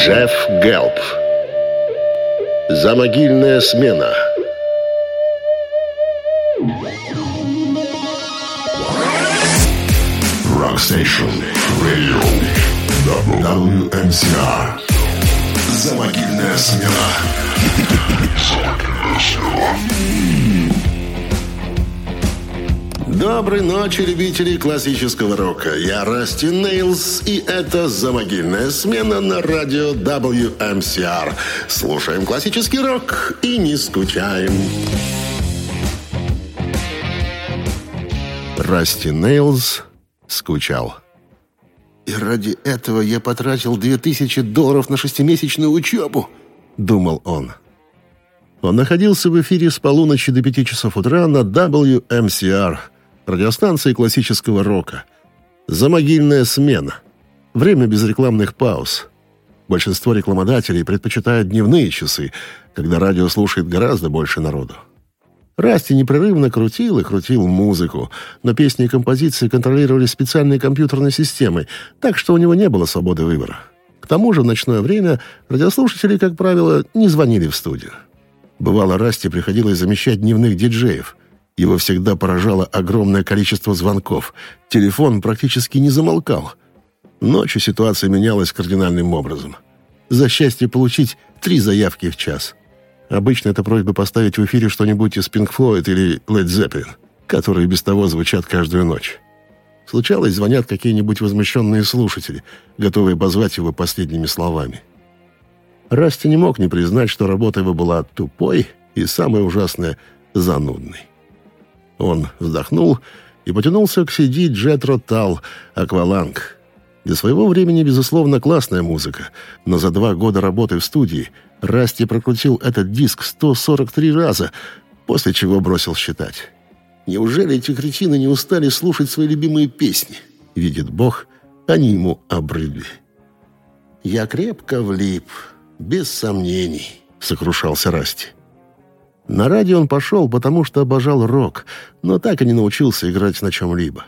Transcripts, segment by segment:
Джефф Гелп. Замогильная смена. Rockstation Radio WMCR. Замогильная смена. Замогильная смена. Доброй ночи, любители классического рока. Я Расти Нейлс, и это «Замогильная смена» на радио WMCR. Слушаем классический рок и не скучаем. Расти Нейлс скучал. «И ради этого я потратил две тысячи долларов на шестимесячную учебу», — думал он. Он находился в эфире с полуночи до пяти часов утра на WMCR — радиостанции классического рока. Замогильная смена. Время без рекламных пауз. Большинство рекламодателей предпочитают дневные часы, когда радио слушает гораздо больше народу. Расти непрерывно крутил и крутил музыку, но песни и композиции контролировали специальной компьютерной системой, так что у него не было свободы выбора. К тому же в ночное время радиослушатели, как правило, не звонили в студию. Бывало, Расти приходилось замещать дневных диджеев, его всегда поражало огромное количество звонков. Телефон практически не замолкал. Ночью ситуация менялась кардинальным образом. За счастье получить три заявки в час. Обычно это просьба поставить в эфире что-нибудь из Pink Floyd или Led Zeppelin, которые без того звучат каждую ночь. Случалось, звонят какие-нибудь возмущенные слушатели, готовые позвать его последними словами. Расти не мог не признать, что работа его была тупой и, самое ужасное, занудной. Он вздохнул и потянулся к CD Джетро Тал «Акваланг». Для своего времени, безусловно, классная музыка, но за два года работы в студии Расти прокрутил этот диск 143 раза, после чего бросил считать. Неужели эти кретины не устали слушать свои любимые песни? Видит Бог, они ему обрыдли. «Я крепко влип, без сомнений», — сокрушался Расти. На радио он пошел, потому что обожал рок, но так и не научился играть на чем-либо.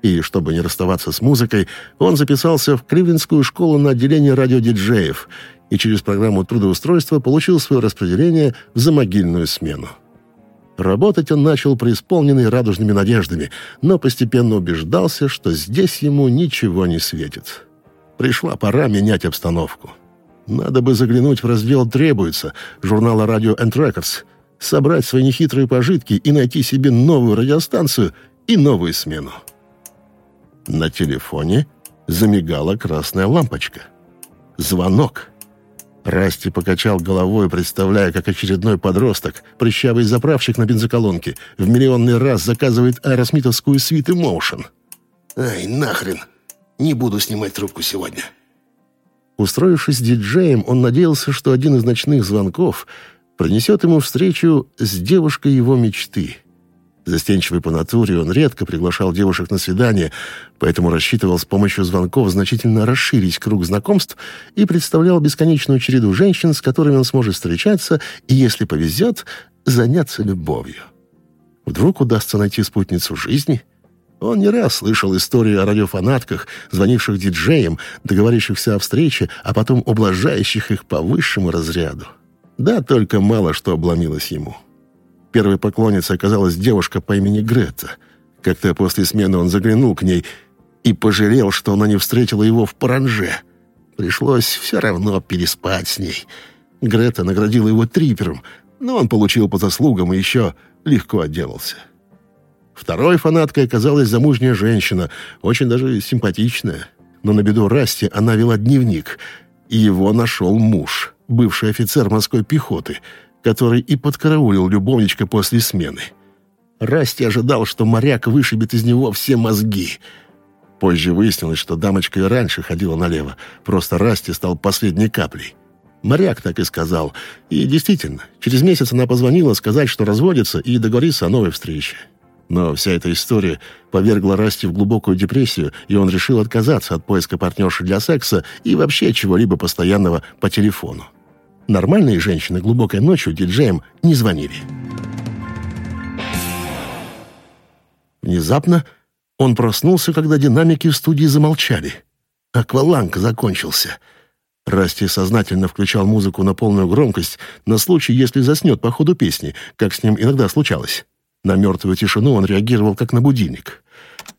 И, чтобы не расставаться с музыкой, он записался в Кривлинскую школу на отделение радиодиджеев и через программу трудоустройства получил свое распределение в замогильную смену. Работать он начал преисполненный радужными надеждами, но постепенно убеждался, что здесь ему ничего не светит. Пришла пора менять обстановку. Надо бы заглянуть в раздел «Требуется» журнала «Radio and Records», собрать свои нехитрые пожитки и найти себе новую радиостанцию и новую смену. На телефоне замигала красная лампочка. Звонок. Расти покачал головой, представляя, как очередной подросток, прыщавый заправщик на бензоколонке, в миллионный раз заказывает аэросмитовскую свиту Моушен. «Ай, нахрен! Не буду снимать трубку сегодня!» Устроившись диджеем, он надеялся, что один из ночных звонков принесет ему встречу с девушкой его мечты. Застенчивый по натуре, он редко приглашал девушек на свидание, поэтому рассчитывал с помощью звонков значительно расширить круг знакомств и представлял бесконечную череду женщин, с которыми он сможет встречаться и, если повезет, заняться любовью. Вдруг удастся найти спутницу жизни? Он не раз слышал истории о радиофанатках, звонивших диджеям, договорившихся о встрече, а потом ублажающих их по высшему разряду. Да, только мало что обломилось ему. Первой поклонницей оказалась девушка по имени Грета. Как-то после смены он заглянул к ней и пожалел, что она не встретила его в паранже. Пришлось все равно переспать с ней. Грета наградила его трипером, но он получил по заслугам и еще легко отделался. Второй фанаткой оказалась замужняя женщина, очень даже симпатичная. Но на беду Расти она вела дневник, и его нашел муж бывший офицер морской пехоты, который и подкараулил любовничка после смены. Расти ожидал, что моряк вышибет из него все мозги. Позже выяснилось, что дамочка и раньше ходила налево, просто Расти стал последней каплей. Моряк так и сказал. И действительно, через месяц она позвонила сказать, что разводится и договорится о новой встрече. Но вся эта история повергла Расти в глубокую депрессию, и он решил отказаться от поиска партнерши для секса и вообще чего-либо постоянного по телефону. Нормальные женщины глубокой ночью диджеям не звонили. Внезапно он проснулся, когда динамики в студии замолчали. Акваланг закончился. Расти сознательно включал музыку на полную громкость на случай, если заснет по ходу песни, как с ним иногда случалось. На мертвую тишину он реагировал как на будильник.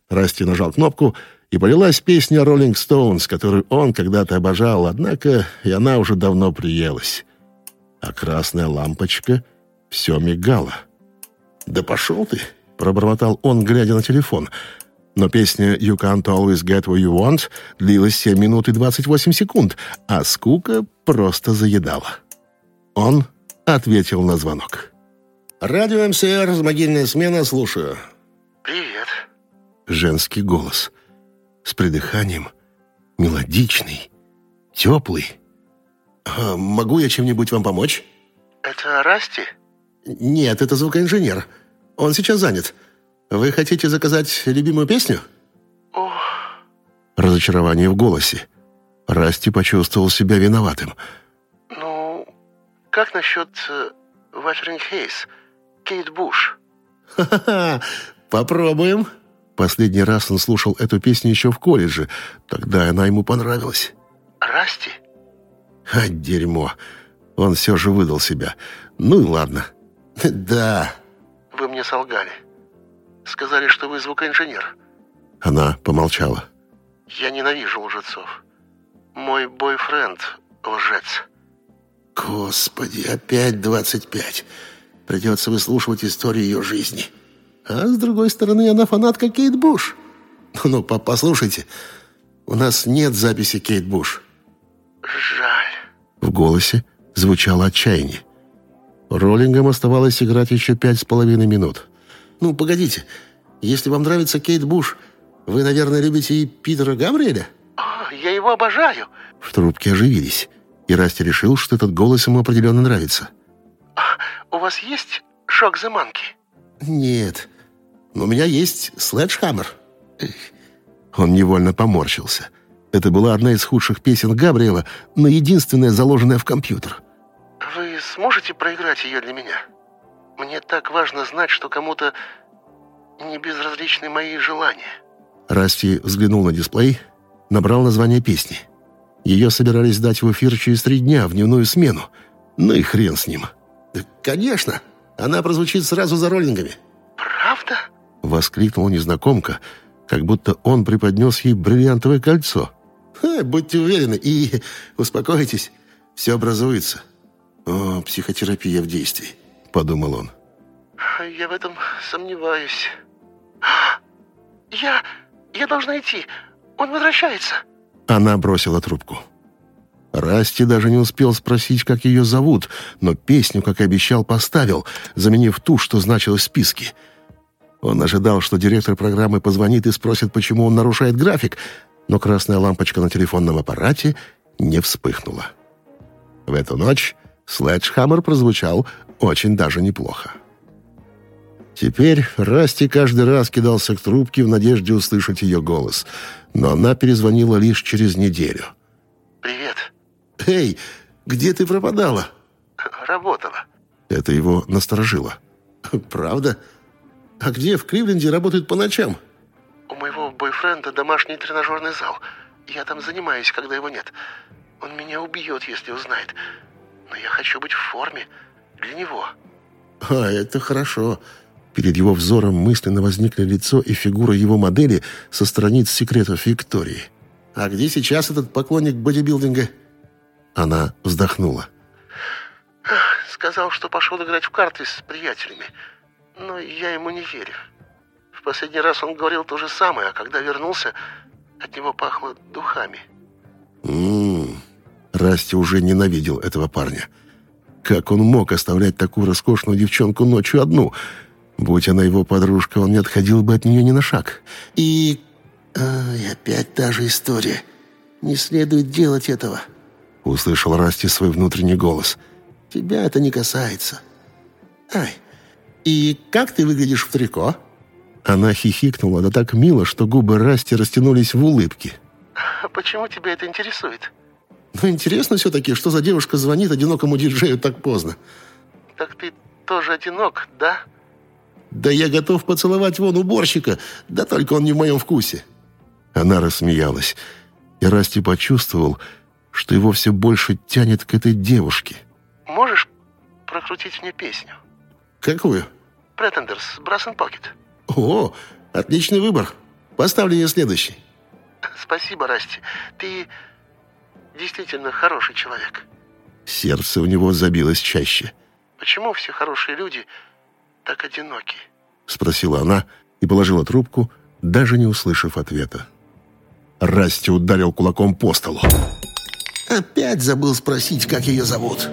Расти нажал кнопку, и полилась песня «Роллинг Стоунс», которую он когда-то обожал, однако и она уже давно приелась. А красная лампочка все мигала. «Да пошел ты!» — пробормотал он, глядя на телефон. Но песня «You can't always get what you want» длилась 7 минут и 28 секунд, а скука просто заедала. Он ответил на звонок. «Радио МСР, могильная смена, слушаю». «Привет». Женский голос. С придыханием. Мелодичный. Теплый. А «Могу я чем-нибудь вам помочь?» «Это Расти?» «Нет, это звукоинженер. Он сейчас занят. Вы хотите заказать любимую песню?» «Ох...» Разочарование в голосе. Расти почувствовал себя виноватым. «Ну, как насчет uh, Wuthering Haze? Кейт Буш?» «Ха-ха-ха! Попробуем!» Последний раз он слушал эту песню еще в колледже. Тогда она ему понравилась. «Расти?» А, дерьмо. Он все же выдал себя. Ну и ладно. «Да». «Вы мне солгали. Сказали, что вы звукоинженер». Она помолчала. «Я ненавижу лжецов. Мой бойфренд — лжец». «Господи, опять двадцать пять. Придется выслушивать историю ее жизни. А с другой стороны, она фанатка Кейт Буш. Ну, по послушайте, у нас нет записи Кейт Буш». «Жаль». В голосе звучало отчаяние. Роллингам оставалось играть еще пять с половиной минут. «Ну, погодите. Если вам нравится Кейт Буш, вы, наверное, любите и Питера Габриэля?» О, «Я его обожаю». В трубке оживились, и Расти решил, что этот голос ему определенно нравится. «У вас есть шок Monkey?» «Нет, но у меня есть Следжхаммер». Он невольно поморщился. Это была одна из худших песен Габриэла, но единственная, заложенная в компьютер. «Вы сможете проиграть ее для меня? Мне так важно знать, что кому-то не безразличны мои желания». Расти взглянул на дисплей, набрал название песни. Ее собирались дать в эфир через три дня, в дневную смену. Ну и хрен с ним. «Да, конечно! Она прозвучит сразу за роллингами». «Правда?» — воскликнула незнакомка, как будто он преподнес ей бриллиантовое кольцо. Ха, «Будьте уверены и успокойтесь, все образуется». «О, психотерапия в действии», — подумал он. «Я в этом сомневаюсь». «Я... я должна идти. Он возвращается». Она бросила трубку. Расти даже не успел спросить, как ее зовут, но песню, как и обещал, поставил, заменив ту, что значилось в списке. Он ожидал, что директор программы позвонит и спросит, почему он нарушает график, но красная лампочка на телефонном аппарате не вспыхнула. В эту ночь Следжхаммер прозвучал очень даже неплохо. Теперь Расти каждый раз кидался к трубке в надежде услышать ее голос, но она перезвонила лишь через неделю. «Привет. «Эй, где ты пропадала?» Работала». Это его насторожило. «Правда? А где в Кливленде работают по ночам?» «У моего бойфренда домашний тренажерный зал. Я там занимаюсь, когда его нет. Он меня убьет, если узнает. Но я хочу быть в форме для него». «А, это хорошо». Перед его взором мысленно возникли лицо и фигура его модели со страниц секретов Виктории. «А где сейчас этот поклонник бодибилдинга?» Она вздохнула. Сказал, что пошел играть в карты с приятелями. Но я ему не верю. В последний раз он говорил то же самое, а когда вернулся, от него пахло духами. Ммм, Расти уже ненавидел этого парня. Как он мог оставлять такую роскошную девчонку ночью одну? Будь она его подружка, он не отходил бы от нее ни на шаг. И... Ай, опять та же история. Не следует делать этого. Услышал Расти свой внутренний голос. Тебя это не касается. Ай, и как ты выглядишь в трико? Она хихикнула, да так мило, что губы Расти растянулись в улыбке. Почему тебя это интересует? Ну, интересно все-таки, что за девушка звонит одинокому диджею так поздно. Так ты тоже одинок, да? Да я готов поцеловать вон уборщика, да только он не в моем вкусе. Она рассмеялась, и Расти почувствовал, что его все больше тянет к этой девушке. Можешь прокрутить мне песню? Какую? Pretenders, Brass and Pocket. О, отличный выбор. Поставлю ее следующий. Спасибо, Расти. Ты действительно хороший человек. Сердце у него забилось чаще. Почему все хорошие люди так одиноки? Спросила она и положила трубку, даже не услышав ответа. Расти ударил кулаком по столу. Опять забыл спросить, как ее зовут.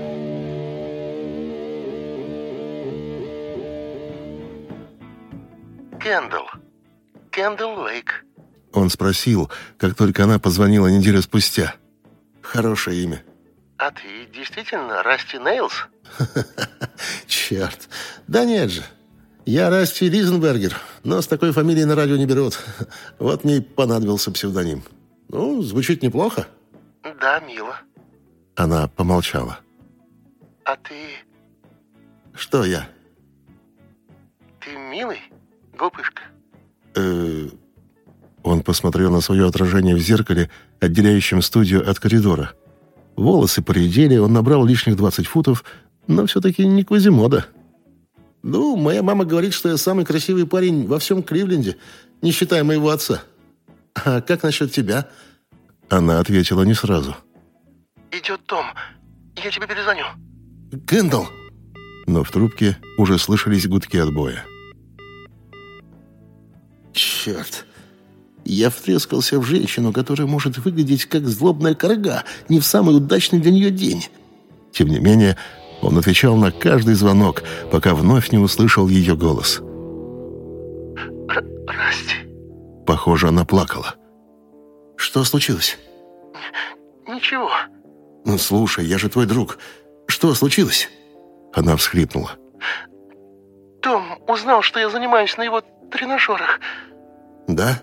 Кендалл. Кендалл Лейк. Он спросил, как только она позвонила неделю спустя. Хорошее имя. А ты действительно Расти Нейлс? Черт. Да нет же. Я Расти Ризенбергер, но с такой фамилией на радио не берут. Вот мне и понадобился псевдоним. Ну, звучит неплохо. Да, мило. Она помолчала. А ты... Что я? Ты милый, глупышка? Э, Он посмотрел на свое отражение в зеркале, отделяющем студию от коридора. Волосы поредели, он набрал лишних 20 футов, но все-таки не Квазимода. «Ну, моя мама говорит, что я самый красивый парень во всем Кливленде, не считая моего отца. А как насчет тебя?» Она ответила не сразу. Идет Том. Я тебе перезвоню. «Кэндалл!» Но в трубке уже слышались гудки отбоя. «Черт! Я втрескался в женщину, которая может выглядеть как злобная корга, не в самый удачный для нее день». Тем не менее, он отвечал на каждый звонок, пока вновь не услышал ее голос. Р Расти. Похоже, она плакала. «Что случилось?» Ничего. «Ну, слушай, я же твой друг. Что случилось?» Она всхлипнула. Том узнал, что я занимаюсь на его тренажерах. «Да?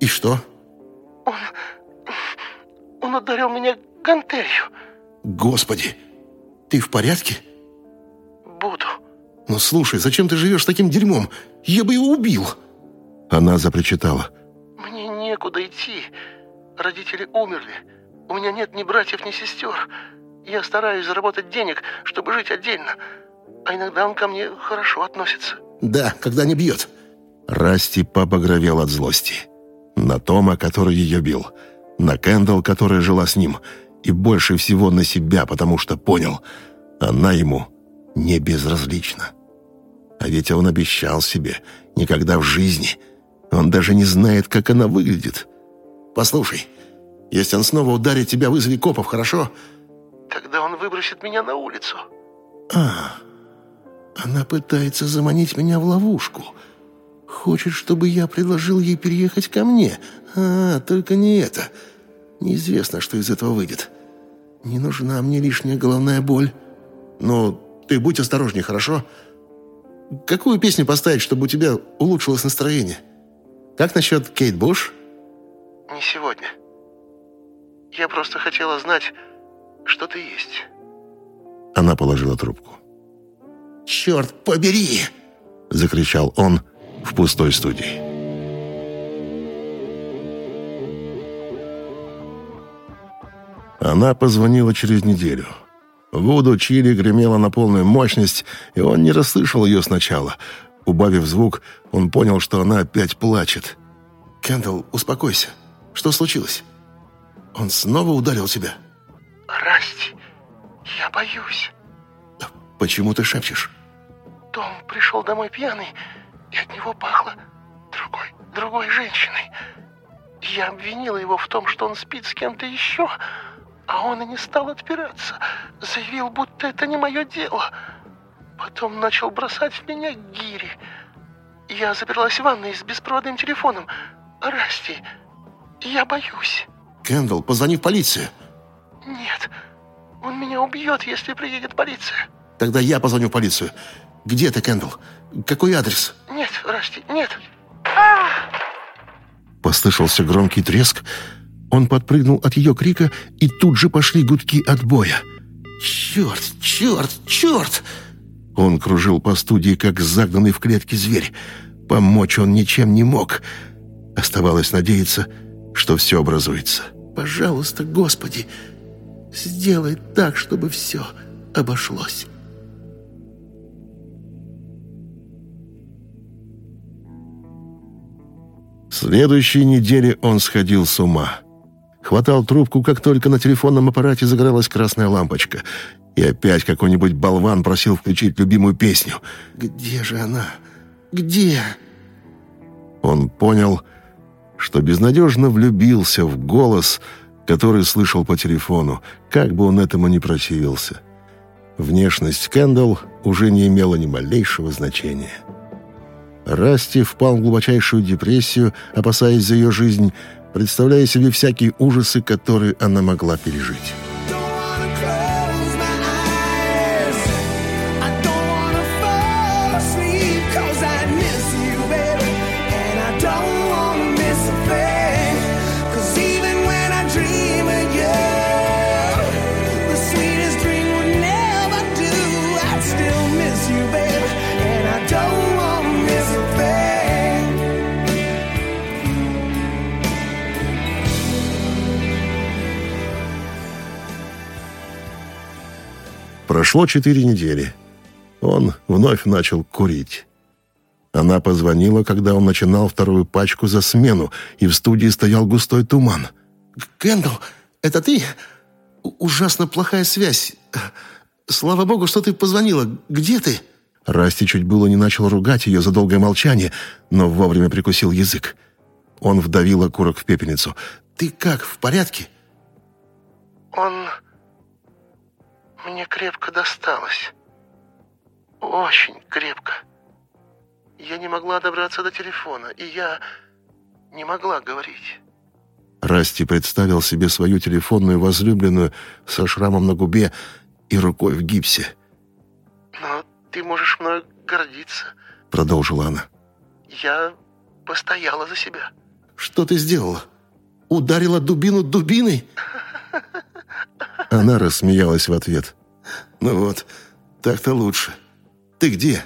И что?» Он... Он ударил меня гантелью. «Господи! Ты в порядке?» Буду. «Ну, слушай, зачем ты живешь с таким дерьмом? Я бы его убил!» Она запричитала. Мне некуда идти. Родители умерли. У меня нет ни братьев, ни сестер. Я стараюсь заработать денег, чтобы жить отдельно. А иногда он ко мне хорошо относится. «Да, когда не бьет». Расти побагровел от злости. На Тома, который ее бил. На Кэндалл, которая жила с ним. И больше всего на себя, потому что понял, она ему не безразлична. А ведь он обещал себе никогда в жизни. Он даже не знает, как она выглядит. «Послушай, если он снова ударит тебя, вызови копов, хорошо?» Тогда он выбросит меня на улицу. «А, она пытается заманить меня в ловушку. Хочет, чтобы я предложил ей переехать ко мне. А, только не это. Неизвестно, что из этого выйдет. Не нужна мне лишняя головная боль. Но ты будь осторожней, хорошо? Какую песню поставить, чтобы у тебя улучшилось настроение? Как насчет Кейт Буш?» Не сегодня. Я просто хотела знать, что ты есть. Она положила трубку. «Черт побери!» — закричал он в пустой студии. Она позвонила через неделю. Вуду Чили гремела на полную мощность, и он не расслышал ее сначала. Убавив звук, он понял, что она опять плачет. «Кэндалл, успокойся. Что случилось? Он снова ударил тебя?» Расти, я боюсь. «Почему ты шепчешь?» Том пришел домой пьяный, и от него пахло другой, другой женщиной. Я обвинила его в том, что он спит с кем-то еще, а он и не стал отпираться. Заявил, будто это не мое дело. Потом начал бросать в меня гири. Я заперлась в ванной с беспроводным телефоном. Расти, я боюсь. «Кэндалл, позвони в полицию». Нет, он меня убьет, если приедет полиция. «Тогда я позвоню в полицию. Где ты, Кэндалл? Какой адрес?» Нет, Расти, нет. Послышался громкий треск. Он подпрыгнул от ее крика, и тут же пошли гудки отбоя. «Черт, черт, черт!» Он кружил по студии, как загнанный в клетке зверь. Помочь он ничем не мог. Оставалось надеяться, что все образуется. «Пожалуйста, Господи, Сделай так, чтобы все обошлось. Следующей неделе он сходил с ума. Хватал трубку, как только на телефонном аппарате загоралась красная лампочка. И опять какой-нибудь болван просил включить любимую песню. «Где же она? Где?» Он понял, что безнадежно влюбился в голос, который слышал по телефону, как бы он этому ни противился. Внешность Кэндалл уже не имела ни малейшего значения. Расти впал в глубочайшую депрессию, опасаясь за ее жизнь, представляя себе всякие ужасы, которые она могла пережить. Прошло четыре недели. Он вновь начал курить. Она позвонила, когда он начинал вторую пачку за смену, и в студии стоял густой туман. «Кэндалл, это ты? Ужасно плохая связь. Слава богу, что ты позвонила. Где ты?» Расти чуть было не начал ругать ее за долгое молчание, но вовремя прикусил язык. Он вдавил окурок в пепельницу. «Ты как, в порядке?» «Он...» Мне крепко досталось. Очень крепко. Я не могла добраться до телефона, и я не могла говорить. Расти представил себе свою телефонную возлюбленную со шрамом на губе и рукой в гипсе. «Но ты можешь мной гордиться», — продолжила она. «Я постояла за себя». «Что ты сделала? Ударила дубину дубиной?» Она рассмеялась в ответ. «Ну вот, так-то лучше. Ты где?»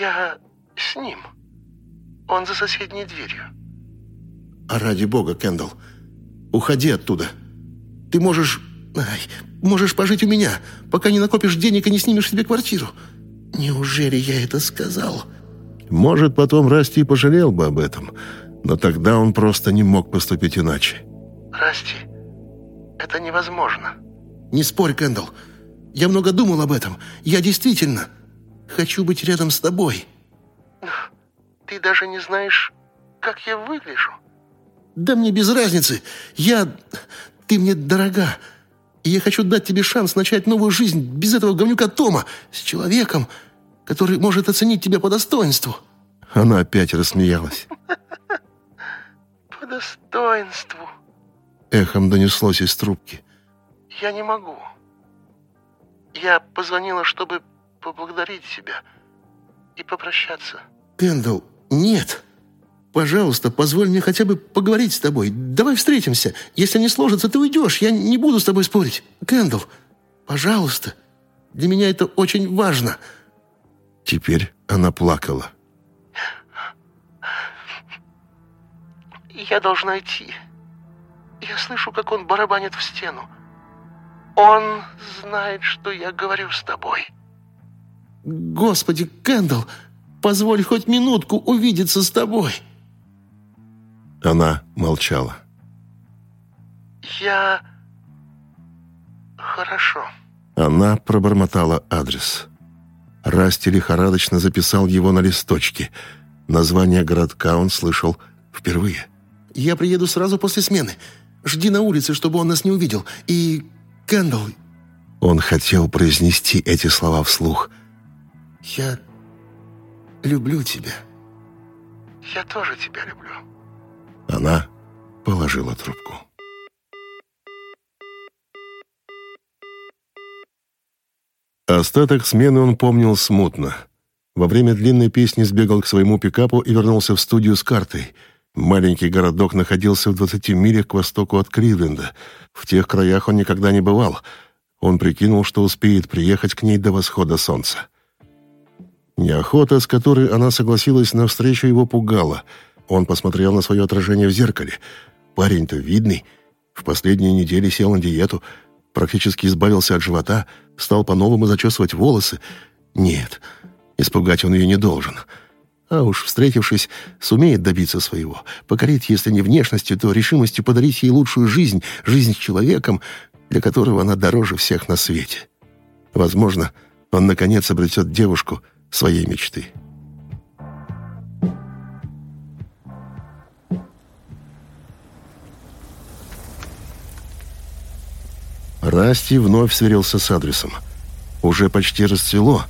«Я с ним. Он за соседней дверью». «А ради бога, Кендалл, уходи оттуда. Ты можешь... Ай, можешь пожить у меня, пока не накопишь денег и не снимешь себе квартиру. Неужели я это сказал?» Может, потом Расти пожалел бы об этом, но тогда он просто не мог поступить иначе. «Расти, это невозможно». «Не спорь, Кэндалл. Я много думал об этом. Я действительно хочу быть рядом с тобой». «Ты даже не знаешь, как я выгляжу?» «Да мне без разницы. Я... Ты мне дорога. И я хочу дать тебе шанс начать новую жизнь без этого говнюка Тома, с человеком, который может оценить тебя по достоинству». Она опять рассмеялась. «По достоинству?» Эхом донеслось из трубки. «Я не могу. Я позвонила, чтобы поблагодарить тебя и попрощаться». «Кэндалл, нет. Пожалуйста, позволь мне хотя бы поговорить с тобой. Давай встретимся. Если не сложится, ты уйдешь. Я не буду с тобой спорить. Кэндалл, пожалуйста. Для меня это очень важно». Теперь она плакала. «Я должна идти. Я слышу, как он барабанит в стену. Он знает, что я говорю с тобой». «Господи, Кэндалл, позволь хоть минутку увидеться с тобой». Она молчала. «Я... хорошо». Она пробормотала адрес. Расти лихорадочно записал его на листочке. Название городка он слышал впервые. «Я приеду сразу после смены. Жди на улице, чтобы он нас не увидел. И, Кэндалл...» Он хотел произнести эти слова вслух. «Я люблю тебя». «Я тоже тебя люблю». Она положила трубку. Остаток смены он помнил смутно. Во время длинной песни сбегал к своему пикапу и вернулся в студию с картой. Маленький городок находился в 20 милях к востоку от Кливленда. В тех краях он никогда не бывал. Он прикинул, что успеет приехать к ней до восхода солнца. Неохота, с которой она согласилась на встречу, его пугала. Он посмотрел на свое отражение в зеркале. Парень-то видный. В последние недели сел на диету. Практически избавился от живота, стал по-новому зачесывать волосы. Нет, испугать он ее не должен. А уж встретившись, сумеет добиться своего. Покорить, если не внешностью, то решимостью подарить ей лучшую жизнь, жизнь с человеком, для которого она дороже всех на свете. Возможно, он, наконец, обретет девушку своей мечты. Расти вновь сверился с адресом. Уже почти расцвело,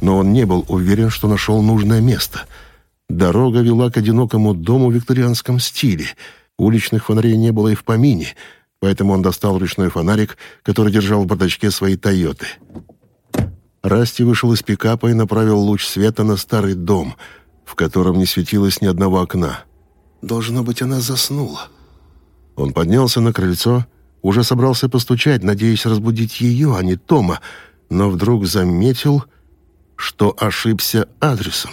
но он не был уверен, что нашел нужное место. Дорога вела к одинокому дому в викторианском стиле. Уличных фонарей не было и в помине, поэтому он достал ручной фонарик, который держал в бардачке своей «Тойоты». Расти вышел из пикапа и направил луч света на старый дом, в котором не светилось ни одного окна. Должно быть, она заснула. Он поднялся на крыльцо, уже собрался постучать, надеясь разбудить ее, а не Тома, но вдруг заметил, что ошибся адресом.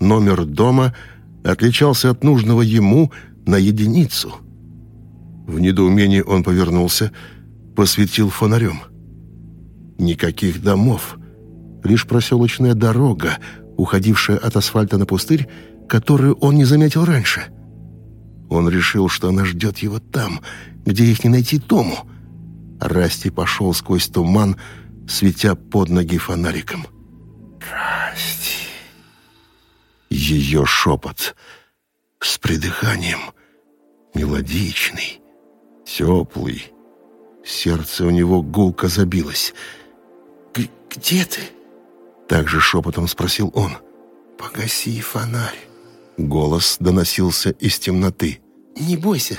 Номер дома отличался от нужного ему на единицу. В недоумении он повернулся, посветил фонарем. Никаких домов, лишь проселочная дорога, уходившая от асфальта на пустырь, которую он не заметил раньше. Он решил, что она ждет его там, где их не найти Тому. Расти пошел сквозь туман, светя под ноги фонариком. «Расти!» Ее шепот с придыханием, мелодичный, теплый. Сердце у него гулко забилось. «Где ты?» Также шепотом спросил он. «Погаси фонарь». Голос доносился из темноты. «Не бойся.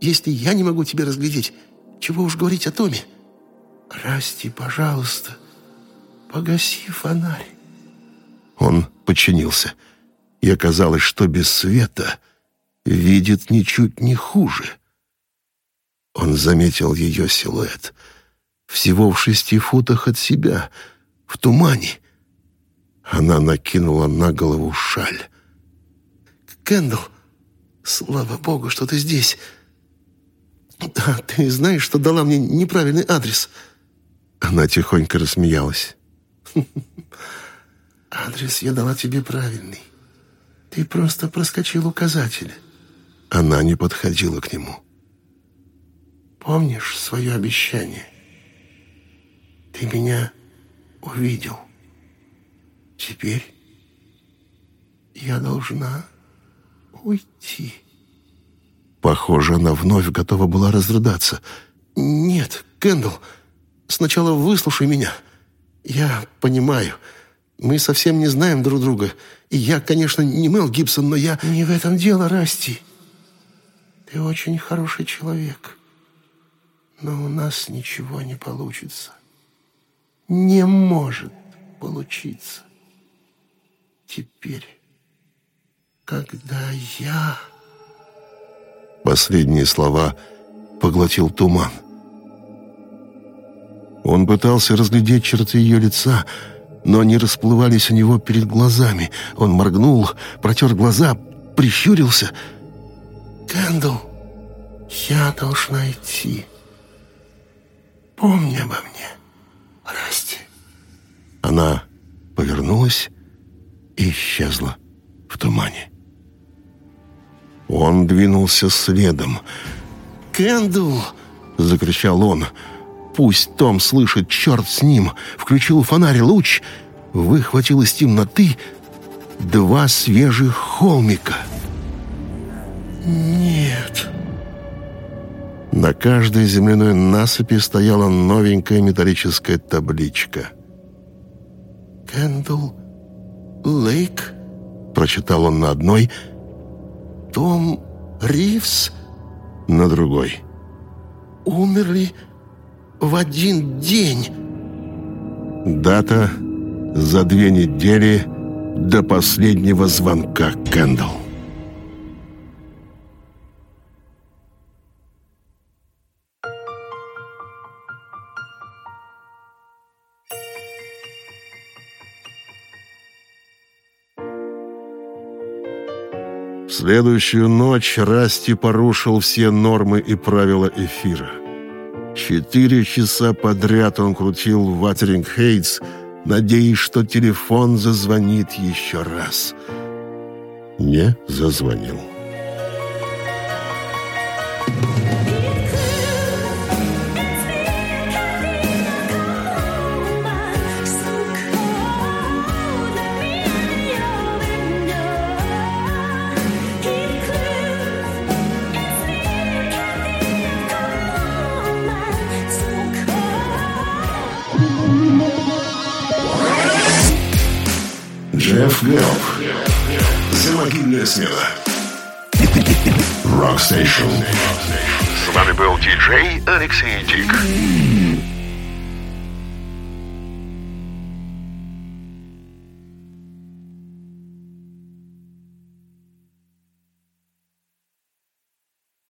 Если я не могу тебя разглядеть, чего уж говорить о Томе? Расти, пожалуйста, погаси фонарь». Он подчинился, и оказалось, что без света видит ничуть не хуже. Он заметил ее силуэт всего в шести футах от себя, в тумане. Она накинула на голову шаль. «Кэндалл, слава богу, что ты здесь!» «Да, ты знаешь, что дала мне неправильный адрес?» Она тихонько рассмеялась. «Адрес я дала тебе правильный. Ты просто проскочил указатель». Она не подходила к нему. «Помнишь свое обещание? Ты меня увидел. Теперь я должна уйти». Похоже, она вновь готова была разрыдаться. «Нет, Кэндалл, сначала выслушай меня. Я понимаю, мы совсем не знаем друг друга. И я, конечно, не Мел Гибсон, но я...» «Не в этом дело, Расти. Ты очень хороший человек. Но у нас ничего не получится. Не может получиться. Теперь, когда я...» Последние слова поглотил туман. Он пытался разглядеть черты ее лица, но они расплывались у него перед глазами. Он моргнул, протер глаза, прищурился. «Кэндл, я должна идти. Помни обо мне, Расти». Она повернулась и исчезла в тумане. Он двинулся следом. «Кэндл!» — закричал он. «Пусть Том слышит, черт с ним!» Включил фонарь луч, выхватил из темноты два свежих холмика. «Нет!» На каждой земляной насыпи стояла новенькая металлическая табличка. «Кэндл Лейк?» — прочитал он на одной — том Ривз на другой. Умерли в один день. Дата за две недели до последнего звонка Кэндалл. следующую ночь Расти порушил все нормы и правила эфира. Четыре часа подряд он крутил Ватеринг Хейтс, надеясь, что телефон зазвонит еще раз. Не зазвонил. Джефф Гелп. Замогильная смена. Rock Station. С вами был диджей Алексей Дик.